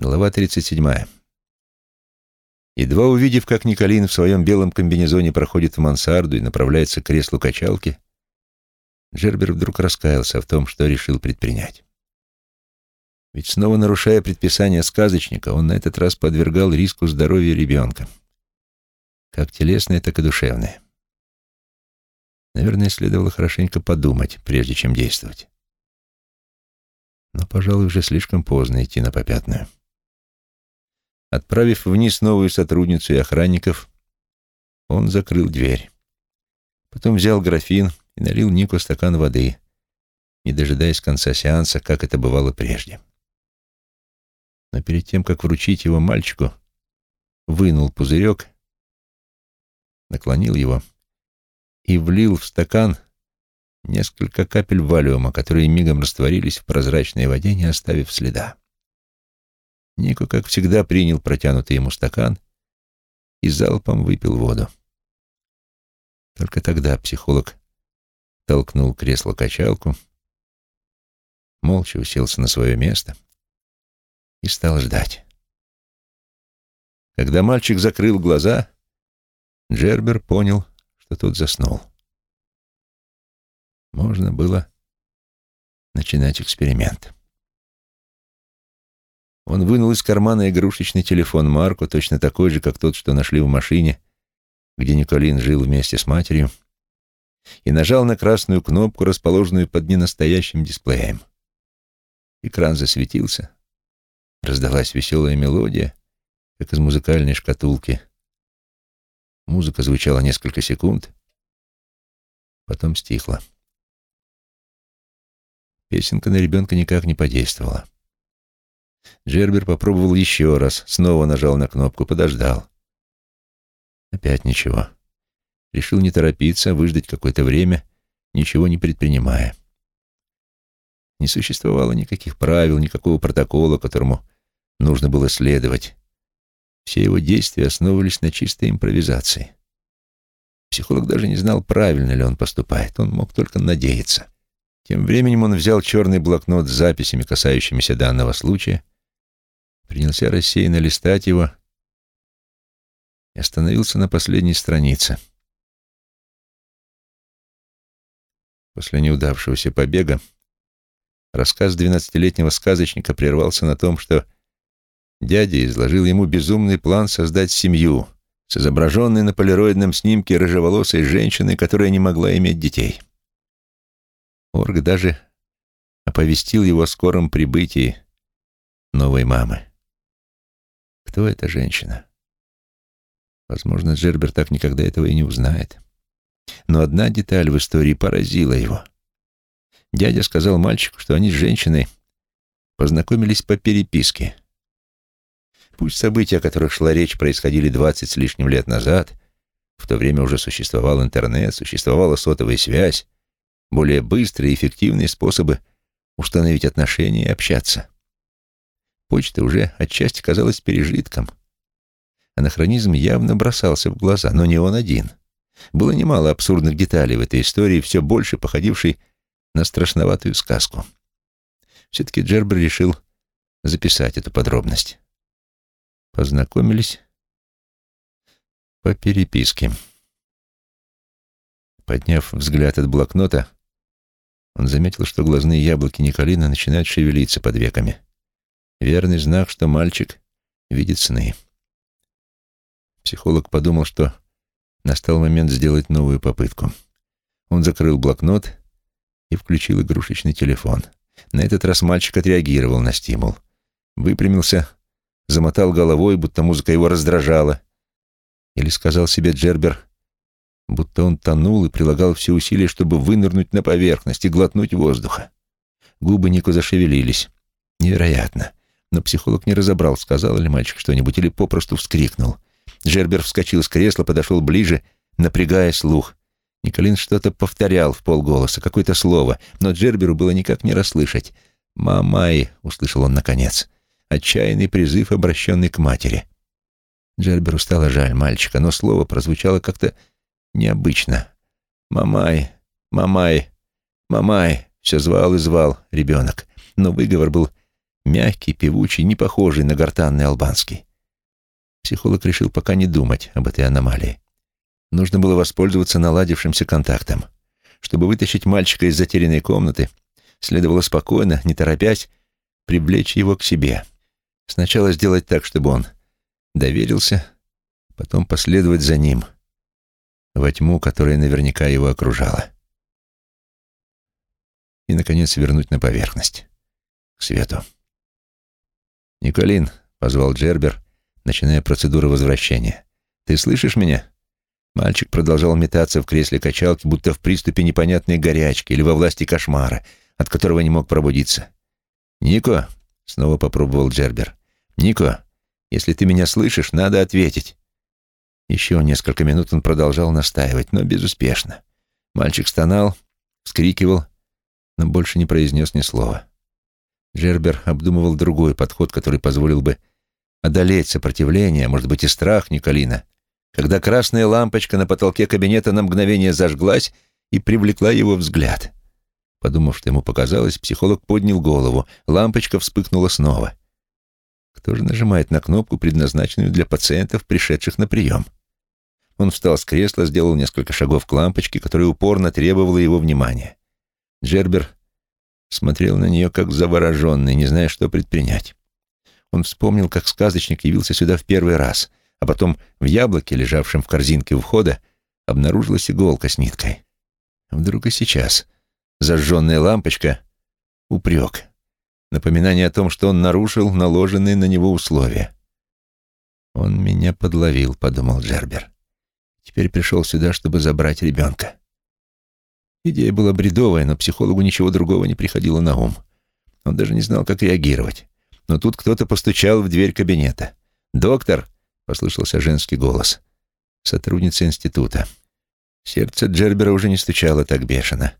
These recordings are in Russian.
Глава 37. Едва увидев, как Николин в своем белом комбинезоне проходит в мансарду и направляется к креслу качалки, Джербер вдруг раскаялся в том, что решил предпринять. Ведь снова нарушая предписание сказочника, он на этот раз подвергал риску здоровья ребенка. Как телесное, так и душевное. Наверное, следовало хорошенько подумать, прежде чем действовать. Но, пожалуй, уже слишком поздно идти на попятную. Отправив вниз новую сотрудницу и охранников, он закрыл дверь. Потом взял графин и налил Нику стакан воды, не дожидаясь конца сеанса, как это бывало прежде. Но перед тем, как вручить его мальчику, вынул пузырек, наклонил его и влил в стакан несколько капель валиума, которые мигом растворились в прозрачной воде, не оставив следа. Нико, как всегда, принял протянутый ему стакан и залпом выпил воду. Только тогда психолог толкнул кресло-качалку, молча уселся на свое место и стал ждать. Когда мальчик закрыл глаза, Джербер понял, что тот заснул. Можно было начинать эксперимент. Он вынул из кармана игрушечный телефон Марко, точно такой же, как тот, что нашли в машине, где Николин жил вместе с матерью, и нажал на красную кнопку, расположенную под ненастоящим дисплеем. Экран засветился. Раздалась веселая мелодия, как из музыкальной шкатулки. Музыка звучала несколько секунд, потом стихла. Песенка на ребенка никак не подействовала. Джербер попробовал еще раз, снова нажал на кнопку, подождал. Опять ничего. Решил не торопиться, выждать какое-то время, ничего не предпринимая. Не существовало никаких правил, никакого протокола, которому нужно было следовать. Все его действия основывались на чистой импровизации. Психолог даже не знал, правильно ли он поступает, он мог только надеяться. Тем временем он взял черный блокнот с записями, касающимися данного случая, принялся рассеянно листать его и остановился на последней странице. После неудавшегося побега рассказ двенадцатилетнего сказочника прервался на том, что дядя изложил ему безумный план создать семью с изображенной на полироидном снимке рыжеволосой женщиной, которая не могла иметь детей. Орг даже оповестил его о скором прибытии новой мамы. Кто эта женщина? Возможно, Джербер так никогда этого и не узнает. Но одна деталь в истории поразила его. Дядя сказал мальчику, что они с женщиной познакомились по переписке. Пусть события, о которых шла речь, происходили двадцать с лишним лет назад, в то время уже существовал интернет, существовала сотовая связь, более быстрые и эффективные способы установить отношения и общаться. Почта уже отчасти казалась пережитком. Анахронизм явно бросался в глаза, но не он один. Было немало абсурдных деталей в этой истории, все больше походившей на страшноватую сказку. Все-таки Джербер решил записать эту подробность. Познакомились по переписке. Подняв взгляд от блокнота, он заметил, что глазные яблоки Николина начинают шевелиться под веками. Верный знак, что мальчик видит сны. Психолог подумал, что настал момент сделать новую попытку. Он закрыл блокнот и включил игрушечный телефон. На этот раз мальчик отреагировал на стимул. Выпрямился, замотал головой, будто музыка его раздражала. Или сказал себе Джербер, будто он тонул и прилагал все усилия, чтобы вынырнуть на поверхность и глотнуть воздуха. Губы Нико зашевелились. Невероятно но психолог не разобрал, сказал ли мальчик что-нибудь или попросту вскрикнул. Джербер вскочил с кресла, подошел ближе, напрягая слух. Николин что-то повторял в полголоса, какое-то слово, но Джерберу было никак не расслышать. «Мамай», — услышал он наконец, отчаянный призыв, обращенный к матери. Джерберу стало жаль мальчика, но слово прозвучало как-то необычно. «Мамай, мамай, мамай», — все звал и звал ребенок, но выговор был Мягкий, певучий, не похожий на гортанный албанский. Психолог решил пока не думать об этой аномалии. Нужно было воспользоваться наладившимся контактом. Чтобы вытащить мальчика из затерянной комнаты, следовало спокойно, не торопясь, привлечь его к себе. Сначала сделать так, чтобы он доверился, потом последовать за ним во тьму, которая наверняка его окружала. И, наконец, вернуть на поверхность, к свету. «Николин», — позвал Джербер, начиная процедуру возвращения. «Ты слышишь меня?» Мальчик продолжал метаться в кресле качалки, будто в приступе непонятной горячки или во власти кошмара, от которого не мог пробудиться. «Нико», — снова попробовал Джербер. «Нико, если ты меня слышишь, надо ответить». Еще несколько минут он продолжал настаивать, но безуспешно. Мальчик стонал, вскрикивал, но больше не произнес ни слова. Джербер обдумывал другой подход, который позволил бы одолеть сопротивление, может быть, и страх Николина, когда красная лампочка на потолке кабинета на мгновение зажглась и привлекла его взгляд. Подумав, что ему показалось, психолог поднял голову, лампочка вспыхнула снова. Кто же нажимает на кнопку, предназначенную для пациентов, пришедших на прием? Он встал с кресла, сделал несколько шагов к лампочке, которая упорно требовала его внимания. Джербер смотрел на нее как завороженный, не зная, что предпринять. Он вспомнил, как сказочник явился сюда в первый раз, а потом в яблоке, лежавшем в корзинке у входа, обнаружилась иголка с ниткой. Вдруг и сейчас зажженная лампочка — упрек, напоминание о том, что он нарушил наложенные на него условия. «Он меня подловил», — подумал Джербер. «Теперь пришел сюда, чтобы забрать ребенка». Идея была бредовая, но психологу ничего другого не приходило на ум. Он даже не знал, как реагировать. Но тут кто-то постучал в дверь кабинета. «Доктор!» — послышался женский голос. Сотрудница института. Сердце Джербера уже не стучало так бешено.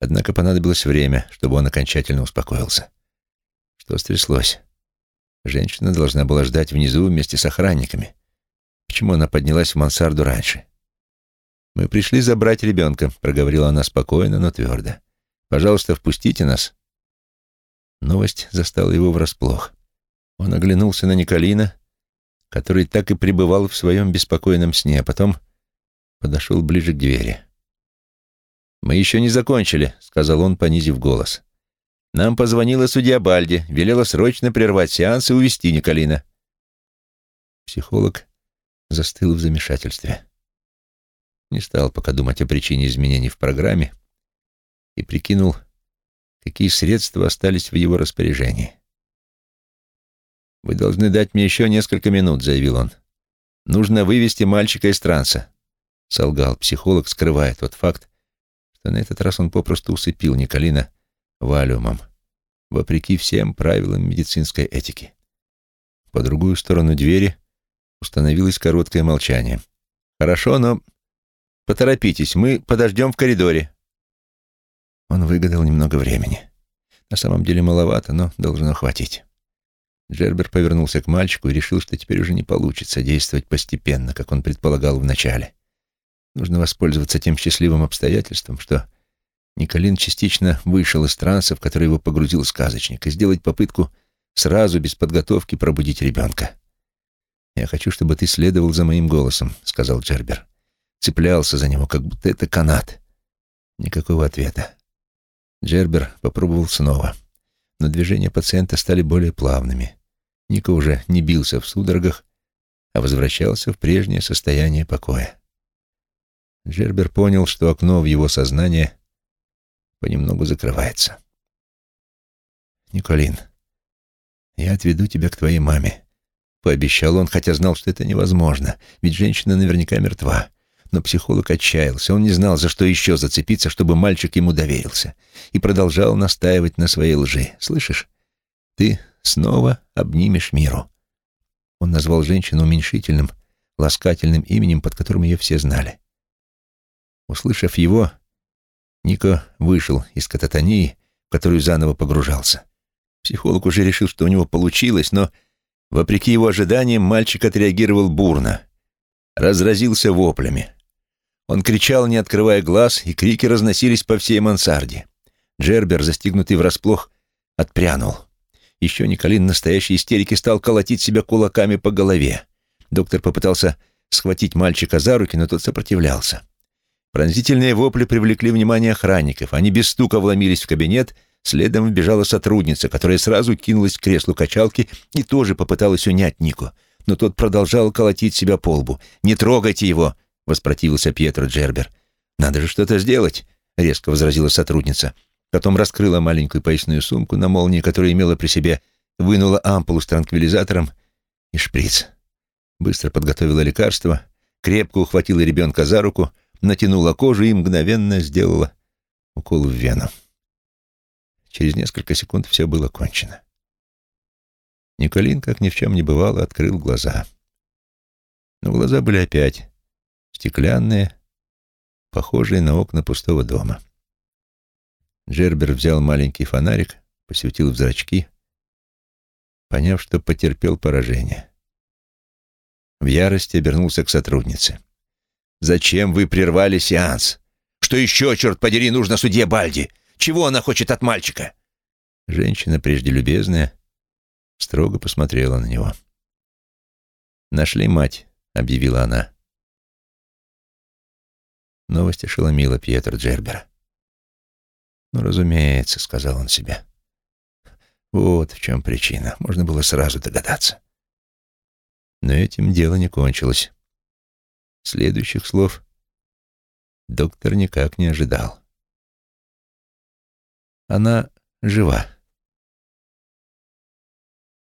Однако понадобилось время, чтобы он окончательно успокоился. Что стряслось? Женщина должна была ждать внизу вместе с охранниками. Почему она поднялась в мансарду раньше? «Мы пришли забрать ребенка», — проговорила она спокойно, но твердо. «Пожалуйста, впустите нас». Новость застала его врасплох. Он оглянулся на Николина, который так и пребывал в своем беспокойном сне, а потом подошел ближе к двери. «Мы еще не закончили», — сказал он, понизив голос. «Нам позвонила судья Бальди, велела срочно прервать сеанс и увести Николина». Психолог застыл в замешательстве. Не стал пока думать о причине изменений в программе и прикинул, какие средства остались в его распоряжении. «Вы должны дать мне еще несколько минут», — заявил он. «Нужно вывести мальчика из транса», — солгал психолог, скрывая тот факт, что на этот раз он попросту усыпил Николина валиумом, вопреки всем правилам медицинской этики. По другую сторону двери установилось короткое молчание. «Хорошо, но Поторопитесь, мы подождем в коридоре». Он выгадал немного времени. На самом деле маловато, но должно хватить. Джербер повернулся к мальчику и решил, что теперь уже не получится действовать постепенно, как он предполагал вначале. Нужно воспользоваться тем счастливым обстоятельством, что Николин частично вышел из транса, в который его погрузил сказочник, и сделать попытку сразу, без подготовки, пробудить ребенка. «Я хочу, чтобы ты следовал за моим голосом», — сказал Джербер цеплялся за него, как будто это канат. Никакого ответа. Джербер попробовал снова, но движения пациента стали более плавными. Ника уже не бился в судорогах, а возвращался в прежнее состояние покоя. Джербер понял, что окно в его сознание понемногу закрывается. «Николин, я отведу тебя к твоей маме», — пообещал он, хотя знал, что это невозможно, ведь женщина наверняка мертва. Но психолог отчаялся. Он не знал, за что еще зацепиться, чтобы мальчик ему доверился. И продолжал настаивать на своей лжи. «Слышишь? Ты снова обнимешь миру». Он назвал женщину уменьшительным, ласкательным именем, под которым ее все знали. Услышав его, Нико вышел из кататонии, в которую заново погружался. Психолог уже решил, что у него получилось, но, вопреки его ожиданиям, мальчик отреагировал бурно. Разразился воплями. Он кричал, не открывая глаз, и крики разносились по всей мансарде. Джербер, застигнутый врасплох, отпрянул. Еще Николин в настоящей истерике стал колотить себя кулаками по голове. Доктор попытался схватить мальчика за руки, но тот сопротивлялся. Пронзительные вопли привлекли внимание охранников. Они без стука вломились в кабинет, следом вбежала сотрудница, которая сразу кинулась к креслу качалки и тоже попыталась унять Нику. Но тот продолжал колотить себя по лбу. «Не трогайте его!» — воспротивился Пьетро Джербер. «Надо же что-то сделать!» — резко возразила сотрудница. Потом раскрыла маленькую поясную сумку на молнии, которую имела при себе, вынула ампулу с транквилизатором и шприц. Быстро подготовила лекарство, крепко ухватила ребенка за руку, натянула кожу и мгновенно сделала укол в вену. Через несколько секунд все было кончено. Николин, как ни в чем не бывало, открыл глаза. Но глаза были опять стеклянные, похожие на окна пустого дома. Джербер взял маленький фонарик, посветил в зрачки, поняв, что потерпел поражение. В ярости обернулся к сотруднице. «Зачем вы прервали сеанс? Что еще, черт подери, нужно судье Бальди? Чего она хочет от мальчика?» Женщина, прежде любезная, строго посмотрела на него. «Нашли мать», — объявила она. Новость ошеломила Пьетро Джербера. «Ну, разумеется», — сказал он себе. «Вот в чем причина. Можно было сразу догадаться». Но этим дело не кончилось. Следующих слов доктор никак не ожидал. «Она жива»,